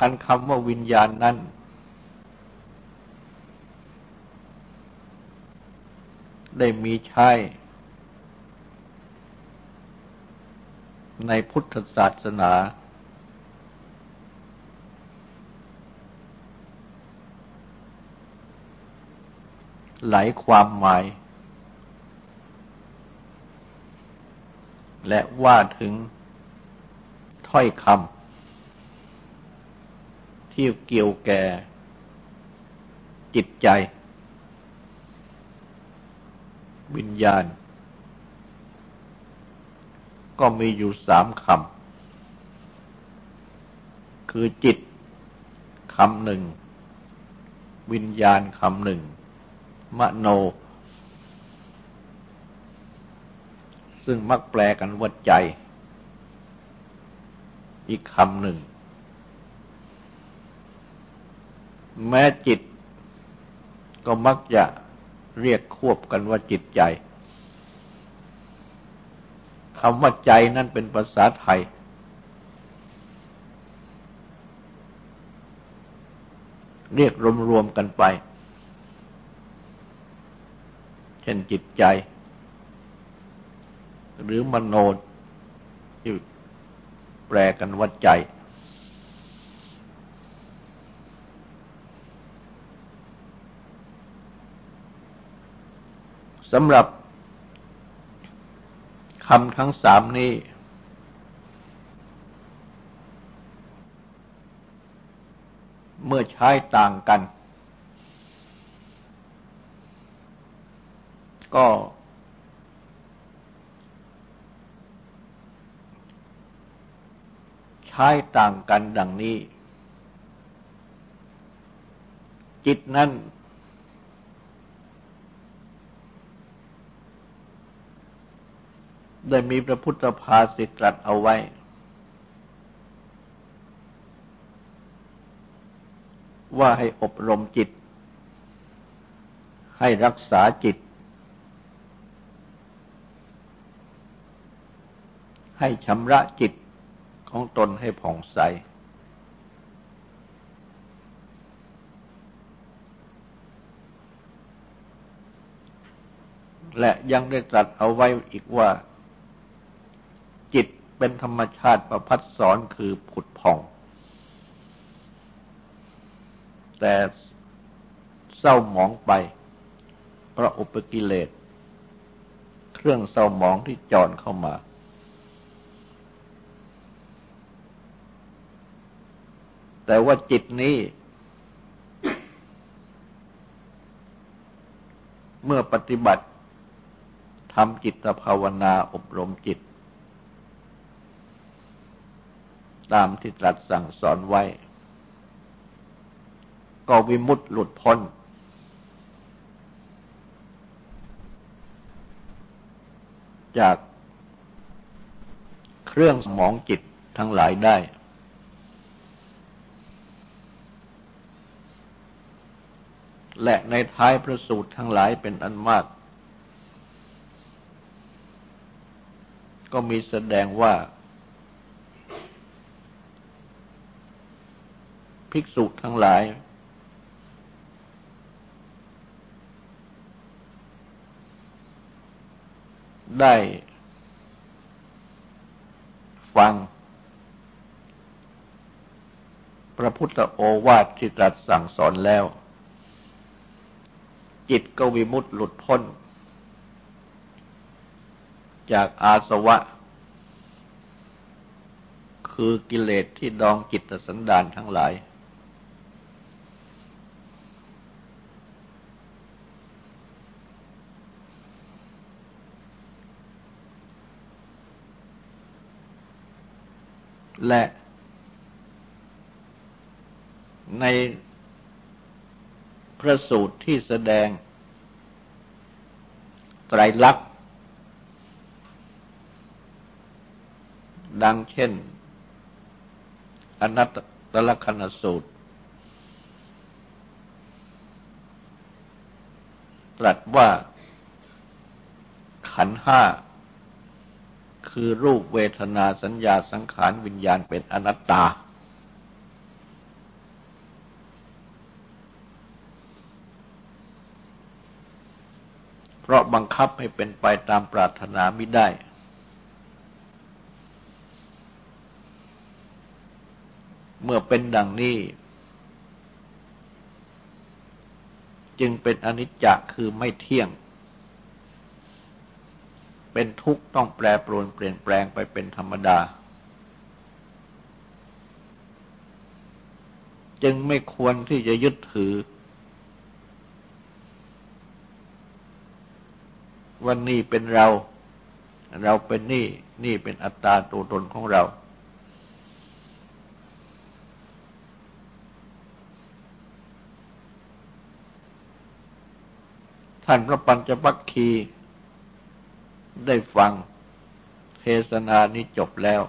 อันคำว่าวิญญาณนั้น ได้มีใช้ในพุทธศาสนา หลายความหมาย และว่าถึงถ้อยคำ ที่เกี่ยวแก่จิตใจ วิญญาณ ก็มีอยู่สามคำ คือจิตคำหนึ่ง วิญญาณคำหนึ่ง มโน ซึ่งมักแปลกันว่าใจ อีกคำหนึ่ง แม้จิตก็มักจะเรียกควบกันว่าจิตใจคำว่าใจนั่นเป็นภาษาไทย เรียกรวมๆกันไป เช่นจิตใจ หรือมโนที่แปลกันว่าใจ สำหรับคำทั้งสามนี้ เมื่อใช้ต่างกัน ก็ ใช้ต่างกันดังนี้ จิตนั้น ได้มีพระพุทธภาสิตรัสเอาไว้ ว่าให้อบรมจิต ให้รักษาจิต ให้ชำระจิตของตนให้ผ่องใส และยังได้ตรัสเอาไว้อีกว่า เป็นธรรมชาติประพัดสอนคือผุดผ่อง แต่เศร้าหมองไปเพราะอุปกิเลส เครื่องเศร้าหมองที่จอนเข้ามา แต่ว่าจิตนี้ เมื่อปฏิบัติทำจิตภาวนาอบรมจิต ตามที่ตรัสสั่งสอนไว้ ก็วิมุตติหลุดพ้น จากเครื่องสมองจิตทั้งหลายได้ และในท้ายพระสูตรทั้งหลายเป็นอันมาก ก็มีแสดงว่า ภิกษุทั้งหลาย ได้ฟัง พระพุทธโอวาทที่ตรัสสั่งสอนแล้ว จิตก็วิมุตต์หลุดพ้น จากอาสวะ คือกิเลสที่ดองจิตสันดานทั้งหลาย และในพระสูตรที่แสดง ไตรลักษณ์ดังเช่น อนัตตลกนสูตร ตรัสว่าขันห้า คือรูปเวทนาสัญญาสังขารวิญญาณเป็นอนัตตา เพราะบังคับให้เป็นไปตามปรารถนาไม่ได้ เมื่อเป็นดังนี้ จึงเป็นอนิจจคือไม่เที่ยง เป็นทุกข์ต้องแปรปรวนเปลี่ยนแปลงไปเป็นธรรมดา จึงไม่ควรที่จะยึดถือว่านี่เป็นเรา เราเป็นนี่ นี่เป็นอัตตาตัวตนของเรา ท่านพระปัญจวัคคีย์ ได้ฟังเทศนานี้จบแล้ว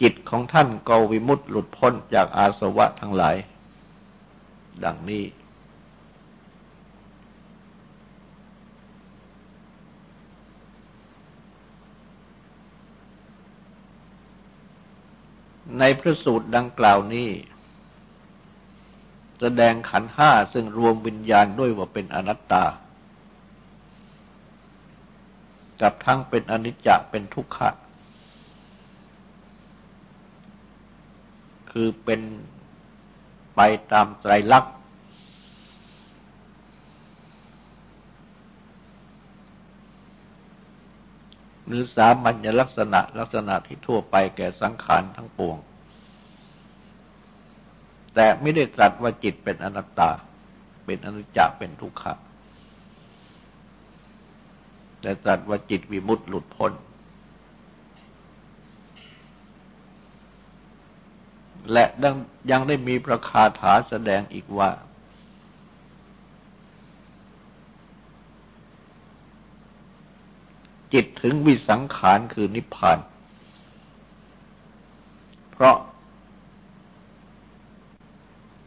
จิตของท่านก็วิมุตต์หลุดพ้นจากอาสวะทั้งหลาย ดังนี้ ในพระสูตรดังกล่าวนี้แสดงขันห้าซึ่งรวมวิญญาณด้วยว่าเป็นอนัตตา กับทั้งเป็นอนิจจะเป็นทุกขะ คือเป็นไปตามไตรลักษณ์หรือสามัญลักษณะลักษณะที่ทั่วไปแก่สังขารทั้งปวง แต่ไม่ได้ตรัสว่าจิตเป็นอนัตตา เป็นอนุจจะเป็นทุกขะ แต่ตรัสว่าจิตวิมุตต์หลุดพ้น และยังได้มีประคาถาแสดงอีกว่า จิตถึงวิสังขารคือนิพพาน เพราะ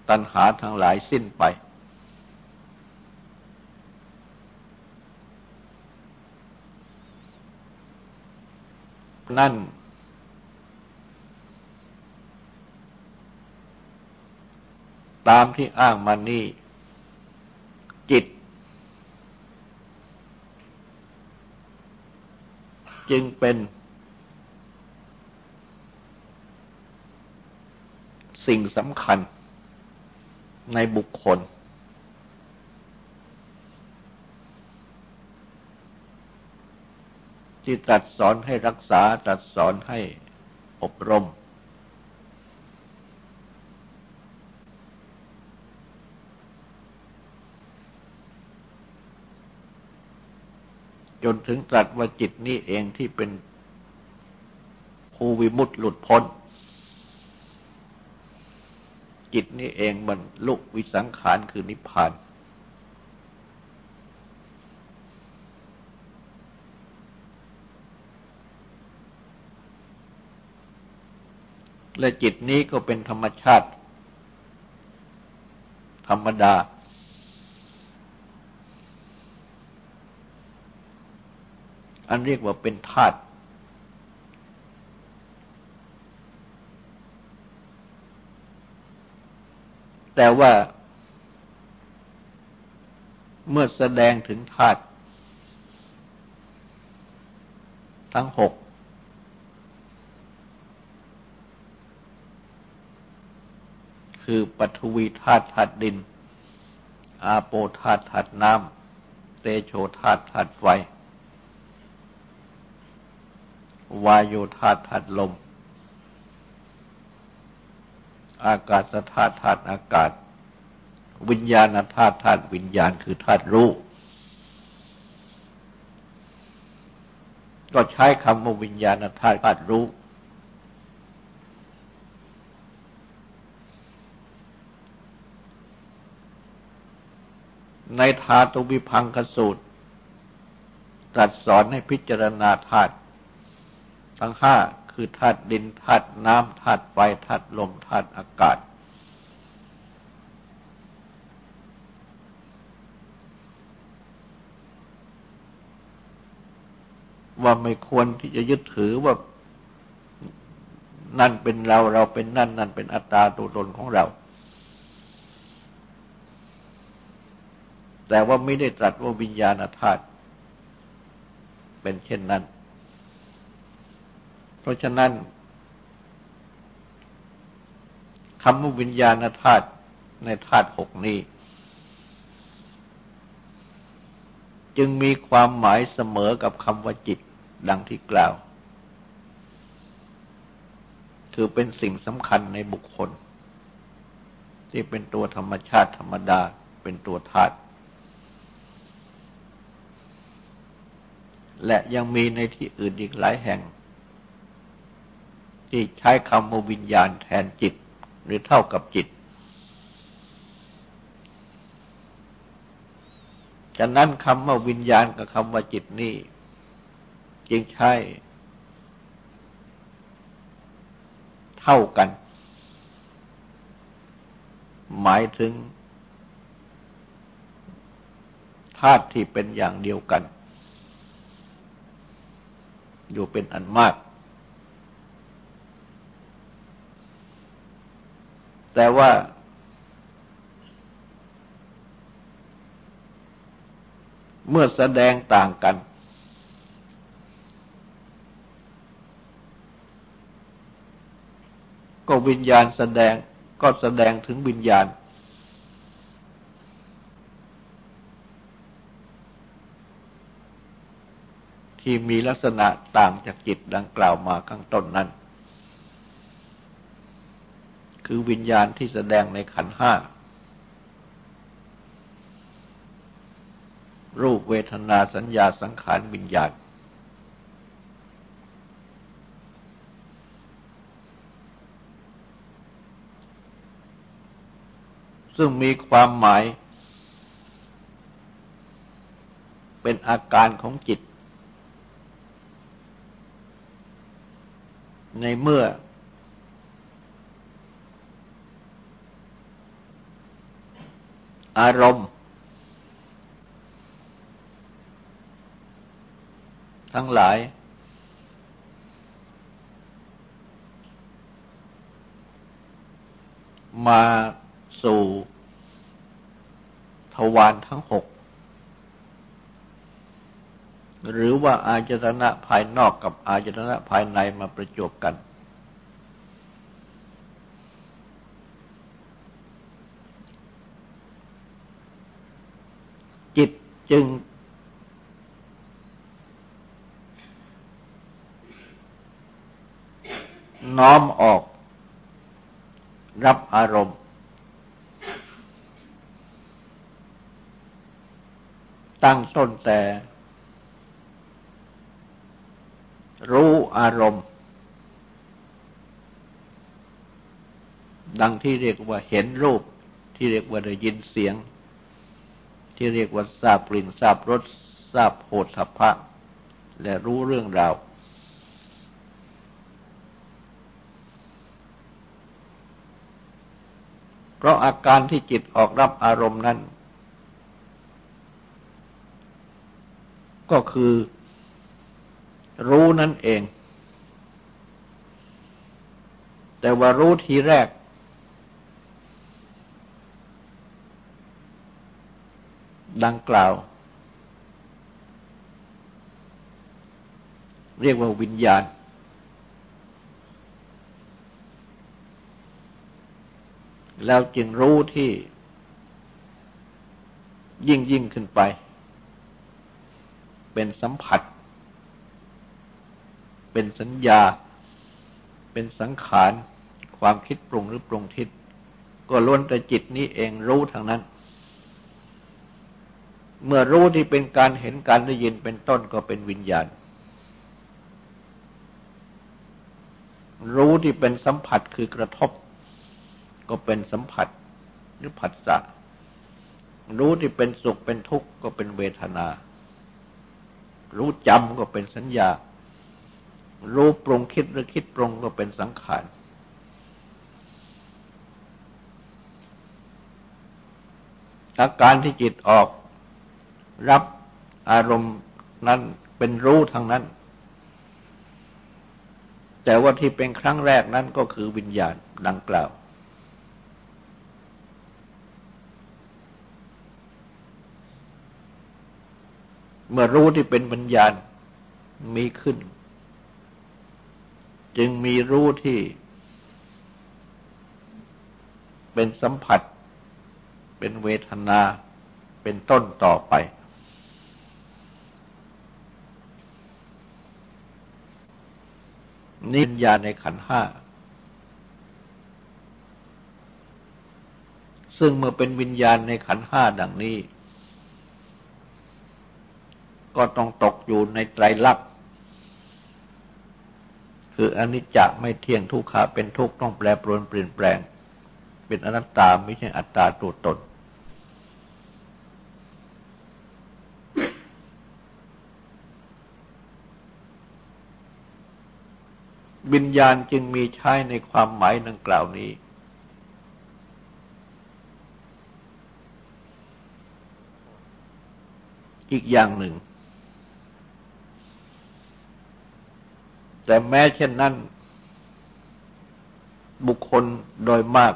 ตัณหาทั้งหลายสิ้นไป นั่น ตามที่อ้างมานี่ จิต จึงเป็น สิ่งสำคัญในบุคคล ที่ตรัสสอนให้รักษาตรัสสอนให้อบรม จนถึงตรัสว่าจิตนี้เองที่เป็นภูวิมุตต์หลุดพ้น จิตนี้เองมันลุกวิสังขารคือนิพพาน และจิตนี้ก็เป็นธรรมชาติ ธรรมดา อันเรียกว่าเป็นธาตุแต่ว่าเมื่อแสดงถึงธาตุทั้งหก คือปฐวีธาตุธาตุดิน อาโปธาตุธาตุน้ำ เตโชธาตุธาตุไฟ วายโยธาตุธาตุลม อากาศธาตุธาตุอากาศ วิญญาณธาตุธาตุวิญญาณคือธาตุรู้ ก็ใช้คำว่าวิญญาณธาตุธาตุรู้ ในธาตุวิพังคสูตรตรัสสอนให้พิจารณาธาตุทั้งห้าคือธาตุดินธาตุน้ำธาตุไฟธาตุลมธาตุอากาศ ว่าไม่ควรที่จะยึดถือว่านั่นเป็นเราเราเป็นนั่น นั่นเป็นอัตตาตัวตนของเรา แต่ว่าไม่ได้ตรัสว่าวิญญาณธาตุเป็นเช่นนั้น เพราะฉะนั้นคำว่าวิญญาณธาตุในธาตุหกนี้ จึงมีความหมายเสมอกับคำว่าจิตดังที่กล่าว คือเป็นสิ่งสำคัญในบุคคล ที่เป็นตัวธรรมชาติธรรมดาเป็นตัวธาตุ และยังมีในที่อื่นอีกหลายแห่ง ที่ใช้คำว่าวิญญาณแทนจิต หรือเท่ากับจิต ฉะนั้นคำว่าวิญญาณกับคำว่าจิตนี่จึงใช้เท่ากัน หมายถึงธาตุที่เป็นอย่างเดียวกัน อยู่เป็นอันมาก แต่ว่า เมื่อแสดงต่างกัน ก็วิญญาณแสดงก็แสดงถึงวิญญาณ ที่มีลักษณะต่างจากจิตดังกล่าวมาข้างต้นนั้น คือวิญญาณที่แสดงในขันห้า รูปเวทนาสัญญาสังขารวิญญาณ ซึ่งมีความหมาย เป็นอาการของจิต ในเมื่อ อารมณ์ ทั้งหลาย มาสู่ทวารทั้งหก หรือว่าอาจตนะภายนอกกับอาจตนะภายในมาประจบกัน จิตจึง น้อมออก รับอารมณ์ ตั้งต้นแต่ รู้อารมณ์ ดังที่เรียกว่าเห็นรูป ที่เรียกว่าได้ยินเสียง ที่เรียกว่าทราบกลิ่นทราบรสทราบโผฏฐัพพะ และรู้เรื่องราวเพราะอาการที่จิตออกรับอารมณ์นั้น ก็คือ รู้นั่นเอง แต่ว่ารู้ทีแรก ดังกล่าว เรียกว่าวิญญาณ แล้วจึงรู้ที่ยิ่งยิ่งขึ้นไป เป็นสัมผัส เป็นสัญญา เป็นสังขาร ความคิดปรุงหรือปรุงทิศก็ล้วนแต่จิตนี้เองรู้ทางนั้น เมื่อรู้ที่เป็นการเห็นการได้ยินเป็นต้นก็เป็นวิญญาณ รู้ที่เป็นสัมผัสคือกระทบ ก็เป็นสัมผัสหรือผัสสะรู้ที่เป็นสุขเป็นทุกข์ก็เป็นเวทนา รู้จำก็เป็นสัญญา รู้ปรุงคิดหรือคิดปรุงก็เป็นสังขาร อาการที่จิตออก รับอารมณ์นั้นเป็นรู้ทางนั้น แต่ว่าที่เป็นครั้งแรกนั้นก็คือวิญญาณดังกล่าวเมื่อรู้ที่เป็นวิญญาณมีขึ้น จึงมีรู้ที่ เป็นสัมผัส เป็นเวทนา เป็นต้นต่อไป นิญญาในขันห้า ซึ่งเมื่อเป็นวิญญาณในขันห้าดังนี้ ก็ต้องตกอยู่ในไตรลักษณ คืออนิจจะไม่เที่ยงทุกขาเป็นทุกข์ต้องแปรปรวนเปลี่ยนแปลง เป็นอนัตตาไม่ใช่อัตตาตัวตน วิญญาณจึงมีใช้ในความหมายดังกล่าวนี้ อีกอย่างหนึ่ง แต่แม้เช่นนั้น บุคคลโดยมาก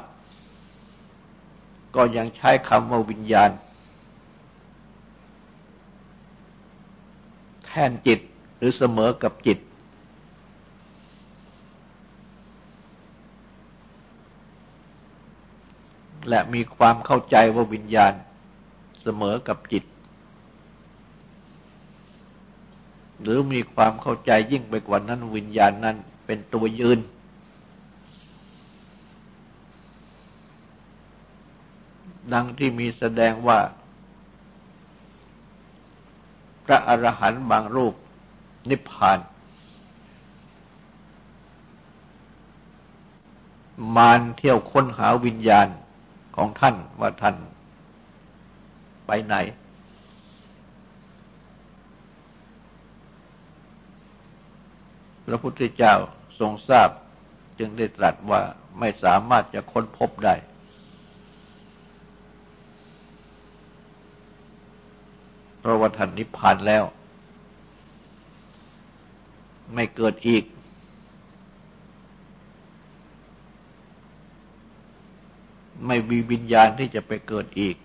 ก็ยังใช้คำว่าวิญญาณ แทนจิตหรือเสมอกับจิต และมีความเข้าใจว่าวิญญาณเสมอกับจิต หรือมีความเข้าใจยิ่งไปกว่านั้นวิญญาณนั้นเป็นตัวยืน ดังที่มีแสดงว่า พระอรหันต์บางรูปนิพพาน มารเที่ยวค้นหาวิญญาณของท่านว่าท่านไปไหน พระพุทธเจ้าทรงทราบจึงได้ตรัสว่าไม่สามารถจะค้นพบได้ เพราะว่าท่านนิพพานแล้ว ไม่เกิดอีก ไม่มีวิญญาณที่จะไปเกิดอีก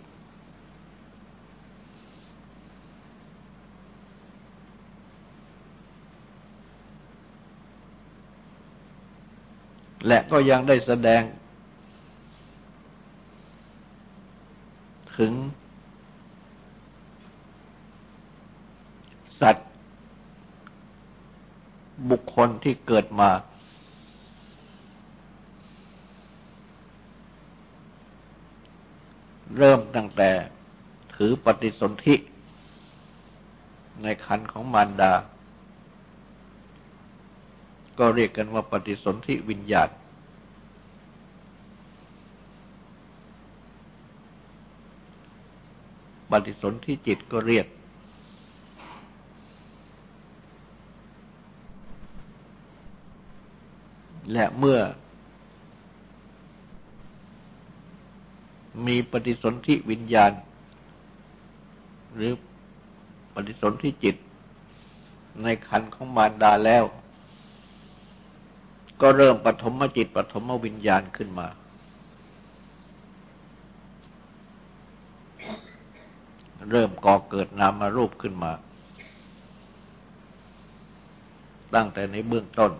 และก็ยังได้แสดง ถึง สัตว์ บุคคลที่เกิดมา เริ่มตั้งแต่ถือปฏิสนธิในคันของมารดา ก็เรียกกันว่าปฏิสนธิวิญญาณ ปฏิสนธิจิตก็เรียก และเมื่อ มีปฏิสนธิวิญญาณ หรือปฏิสนธิจิต ในขันของมารดาแล้ว ก็เริ่มปฐมจิตปฐมวิญญาณขึ้นมา เริ่มก่อเกิดนามารูปขึ้นมา ตั้งแต่ในเบื้องต้น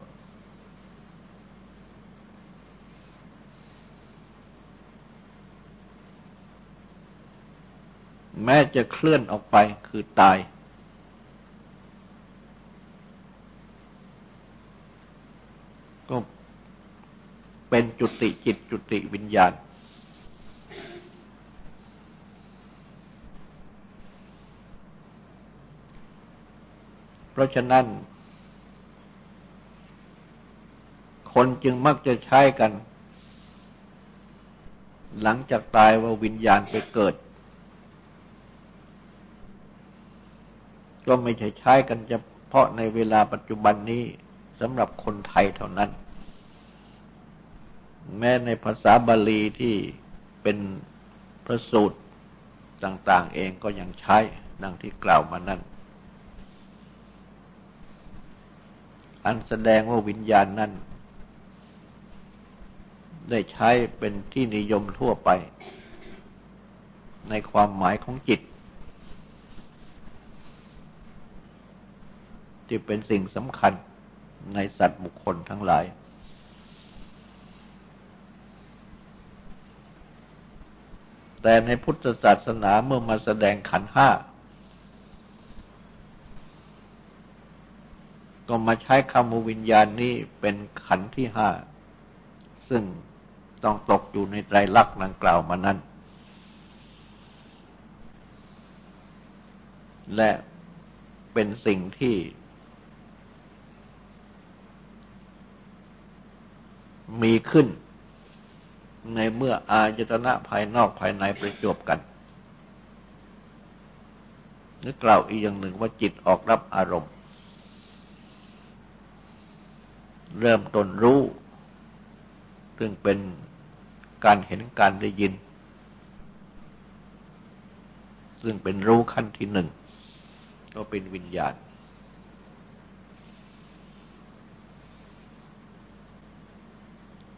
แม้จะเคลื่อนออกไปคือตาย ก็เป็นจุติจิตจุติวิญญาณ ราะฉะนั้น คนจึงมักจะใช้กัน หลังจากตายว่าวิญญาณไปเกิด ก็ไม่ใช่ใช้กันเฉพาะในเวลาปัจจุบันนี้สำหรับคนไทยเท่านั้น แม้ในภาษาบาลีที่เป็นพระสูตรต่าง ๆ เองก็ยังใช้ดังที่กล่าวมานั้น อันแสดงว่าวิญญาณนั้น ได้ใช้เป็นที่นิยมทั่วไป ในความหมายของจิต ที่เป็นสิ่งสำคัญในสัตว์บุคคลทั้งหลาย แต่ในพุทธศาสนาเมื่อมาแสดงขันห้า ก็มาใช้คำวิญญาณนี้เป็นขันที่ห้า ซึ่งต้องตกอยู่ในไตรลักษณ์ดังกล่าวมานั้น และเป็นสิ่งที่ มีขึ้น ในเมื่ออาจตนะภายนอกภายในประจบกันนึกกล่าวอีกอย่างหนึ่งว่าจิตออกรับอารมณ์ เริ่มต้นรู้ ซึ่งเป็นการเห็นการได้ยิน ซึ่งเป็นรู้ขั้นที่หนึ่ง ก็เป็นวิญญาณ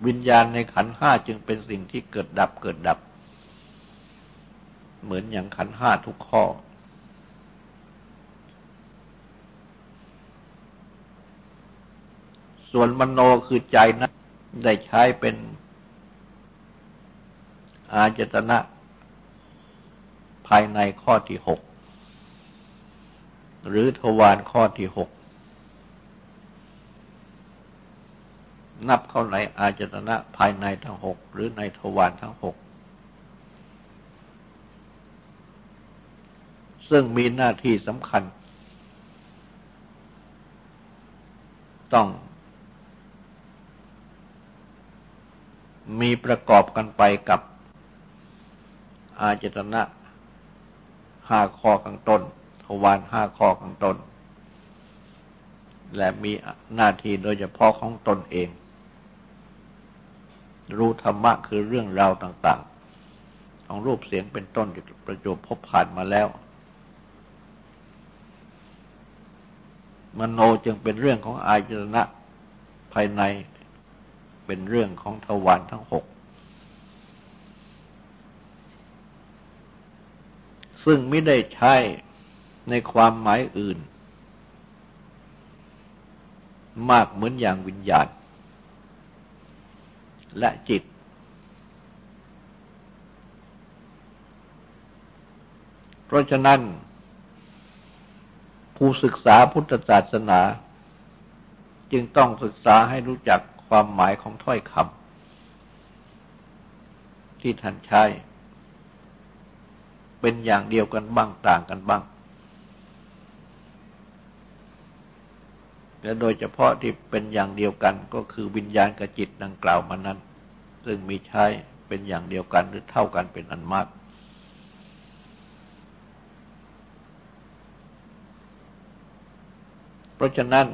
วิญญาณในขันห้าจึงเป็นสิ่งที่เกิดดับเกิดดับ เหมือนอย่างขันห้าทุกข้อ ส่วนมโนคือใจนั้นได้ใช้เป็นอาจตนะภายในข้อที่หกหรือทวารข้อที่หกนับเข้าในอาจตนะภายในทั้งหกหรือในทวารทั้งหกซึ่งมีหน้าที่สำคัญ ต้อง มีประกอบกันไปกับอาจตนะห้าข้อข้างต้นทวารห้าข้อข้างต้น และมีหน้าที่โดยเฉพาะของตนเอง รู้ธรรมะคือเรื่องราวต่าง ๆ ของรูปเสียงเป็นต้นประจบพบผ่านมาแล้ว มโนจึงเป็นเรื่องของอายตนะภายใน เป็นเรื่องของทวารทั้งหก ซึ่งไม่ได้ใช้ในความหมายอื่น มากเหมือนอย่างวิญญาณ และจิต เพราะฉะนั้น ผู้ศึกษาพุทธศาสนา จึงต้องศึกษาให้รู้จัก ความหมายของถ้อยคำที่ท่านใช้ เป็นอย่างเดียวกันบ้างต่างกันบ้าง และโดยเฉพาะที่เป็นอย่างเดียวกันก็คือวิญญาณกับจิตดังกล่าวมานั้น ซึ่งมีใช้เป็นอย่างเดียวกันหรือเท่ากันเป็นอันมากเพราะฉะนั้น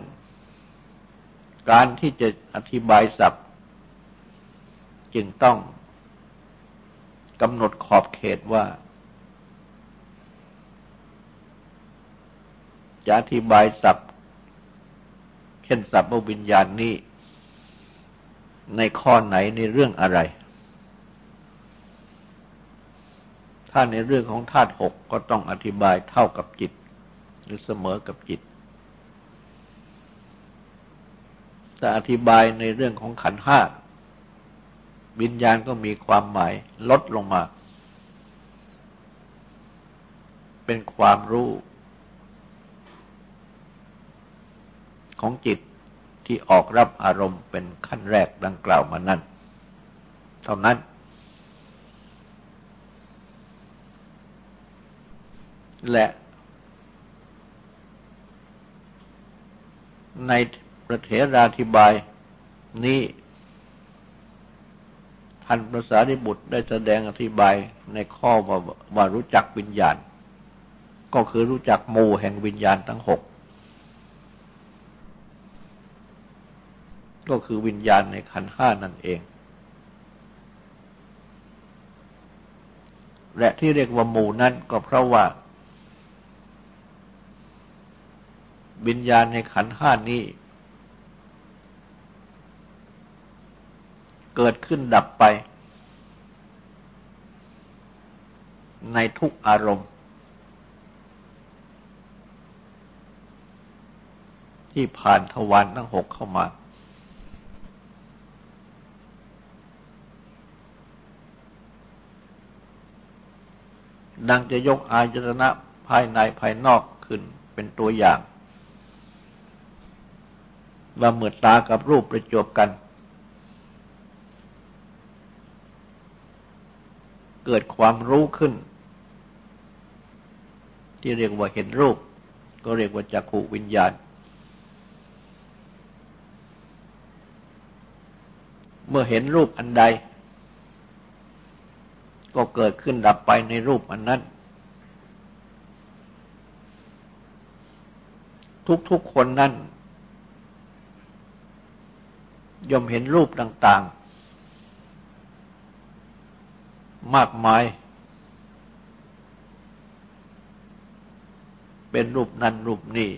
การที่จะอธิบายศัพท์ จึงต้องกำหนดขอบเขตว่า จะอธิบายศัพท์ เช่นสัพพวิญญาณนี้ ในข้อไหนในเรื่องอะไร ถ้าในเรื่องของธาตุหกก็ต้องอธิบายเท่ากับจิต หรือเสมอกับจิต ถ้าอธิบายในเรื่องของขันห้าวิญญาณก็มีความหมายลดลงมา เป็นความรู้ ของจิตที่ออกรับอารมณ์เป็นขั้นแรกดังกล่าวมานั้นเท่านั้น และใน ประเทราธิบายนี้ท่านพระสารีบุตรได้แสดงอธิบายในข้อว่าว่ารู้จักวิญญาณ ก็คือรู้จักโมแห่งวิญญาณทั้งหกก็คือวิญญาณในขันห้านั่นเอง และที่เรียกว่าหมู่นั้นก็เพราะว่า วิญญาณในขันห้านี้ เกิดขึ้นดับไป ในทุกอารมณ์ ที่ผ่านทวารทั้งหกเข้ามา ดังจะยกอายตนะภายในภายนอกขึ้นเป็นตัวอย่างว่าเมื่อตากับรูปประจบกัน เกิดความรู้ขึ้น ที่เรียกว่าเห็นรูป ก็เรียกว่าจักขุวิญญาณ เมื่อเห็นรูปอันใด ก็เกิดขึ้นดับไปในรูปอันนั้น ทุกๆคนนั่นย่อมเห็นรูปต่างๆ มากมาย เป็นรูปนั้นรูปนี้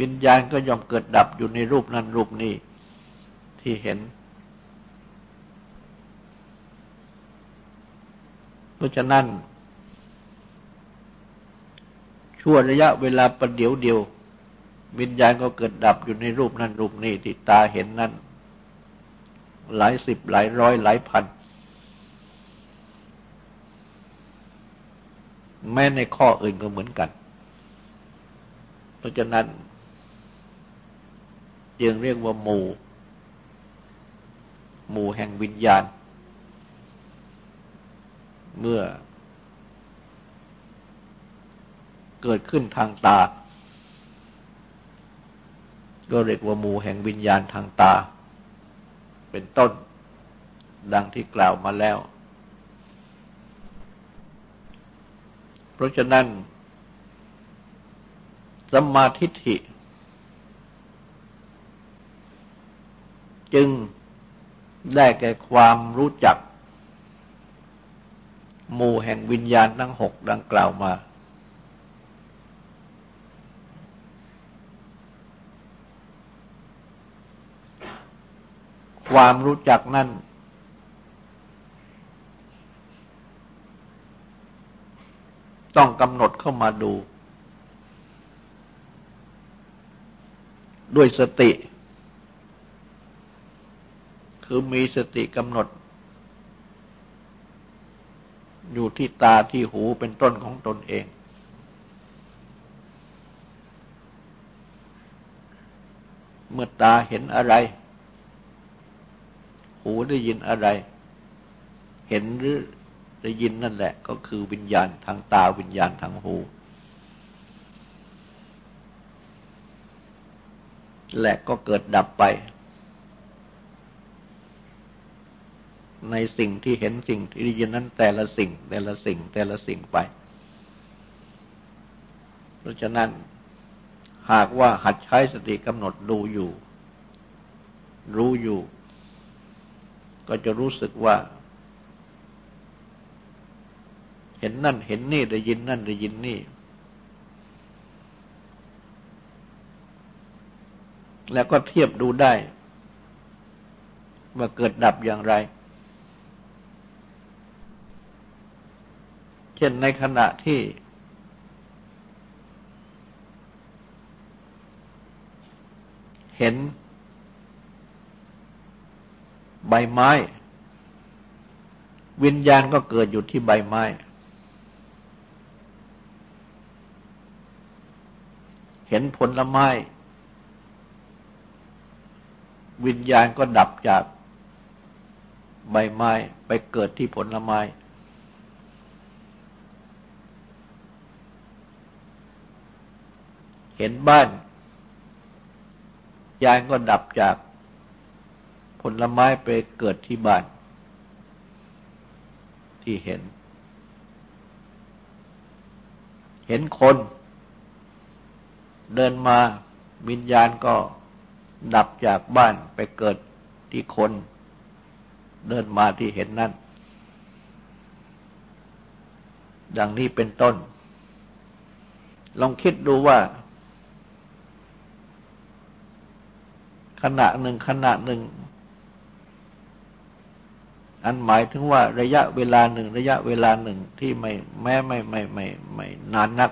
บิญญาณก็ย่อมเกิดดับอยู่ในรูปนั้นรูปนี้ที่เห็น เพราะฉะนั้น ชั่วระยะเวลาประเดี๋ยวเดียว วิญญาณก็เกิดดับอยู่ในรูปนั้นรูปนี้ที่ตาเห็นนั้น หลายสิบหลายร้อยหลายพัน แม้ในข้ออื่นก็เหมือนกัน เพราะฉะนั้นยังเรียกว่าหมู่ หมู่แห่งวิญญาณ เมื่อ เกิดขึ้นทางตา ก็เรียกว่าหมู่แห่งวิญญาณทางตา เป็นต้น ดังที่กล่าวมาแล้ว เพราะฉะนั้นสัมมาทิฏฐิ จึงได้แก่ความรู้จัก หมู่แห่งวิญญาณทั้งหกดังกล่าวมา ความรู้จักนั่นต้องกำหนดเข้ามาดู ด้วยสติ คือมีสติกำหนด อยู่ที่ตาที่หูเป็นต้นของตนเอง เมื่อตาเห็นอะไร หูได้ยินอะไร เห็นหรือได้ยินนั่นแหละ ก็คือวิญญาณทางตาวิญญาณทางหู และก็เกิดดับไป ในสิ่งที่เห็นสิ่งที่ได้ยินนั้นแต่ละสิ่ง แต่ละสิ่งแต่ละสิ่งไป เพราะฉะนั้นหากว่าหัดใช้สติกำหนดดูอยู่ รู้อยู่ ก็จะรู้สึกว่า เห็นนั่นเห็นนี่ได้ยินนั่นได้ยินนี่ แล้วก็เทียบดูได้ ว่าเกิดดับอย่างไร เช่นในขณะที่เห็น ใบไม้ วิญญาณก็เกิดอยู่ที่ใบไม้ เห็นผลไม้ วิญญาณก็ดับจากใบไม้ไปเกิดที่ผลไม้ เห็นบ้านยานก็ดับจาก ลไม้ไปเกิดที่บ้าน ที่เห็น เห็นคน เดินมาวิญญาณก็ดับจากบ้านไปเกิดที่คน เดินมาที่เห็นนั่น ดังนี้เป็นต้น ลองคิดดูว่า ขณะหนึ่งขณะหนึ่ง อันหมายถึงว่าระยะเวลาหนึ่ง ระยะเวลาหนึ่งที่ไม่แม้ไม่ไม่ไม่ไม่นานนัก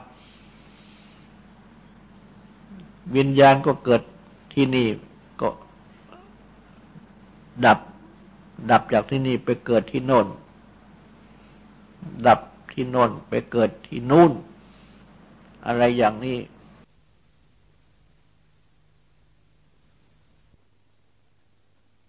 วิญญาณก็เกิดที่นี่ก็ดับ ดับจากที่นี่ไปเกิดที่โน่น ดับที่โน่นไปเกิดที่นู่น อะไรอย่างนี้